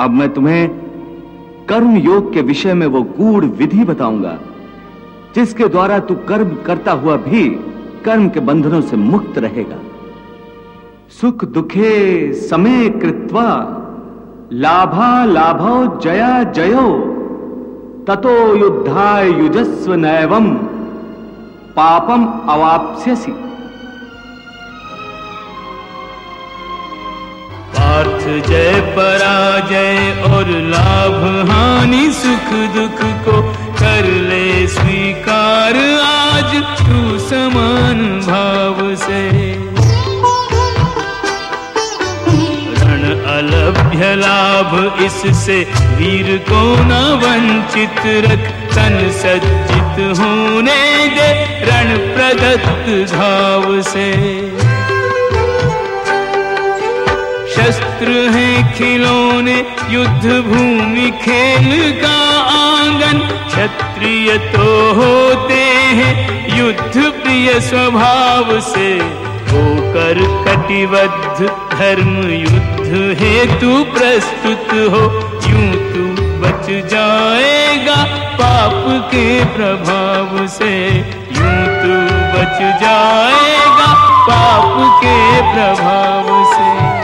अब मैं तुम्हें कर्म योग के विषय में वो गूढ़ विधि बताऊँगा, जिसके द्वारा तू कर्म करता हुआ भी कर्म के बंधनों से मुक्त रहेगा। सुख दुखे समय कृत्वा लाभा लाभो जया जयो, ततो युद्धाय युजस्व नैवम पापम अवाप्स्यसी। जय पराजय और लाभ हानि, सुख दुख को कर ले, स्वीकार आज तू समान भाव से। रण अलभ्य लाभ इससे वीर को न वंचित रख, तन सज्जित होने दे रण प्रदत्त भाव से। शस्त्र हैं खिलौने युद्ध भूमि खेल का आँगन। क्षत्रिय तो होते हैं युद्ध प्रिय स्वभाव से। होकर कटिबद्ध धर्म युद्ध हेतु प्रस्तुत हो। यूँ तू बच जाएगा पाप के प्रभाव से। यूँ तू बच जाएगा पाप के प्रभाव से।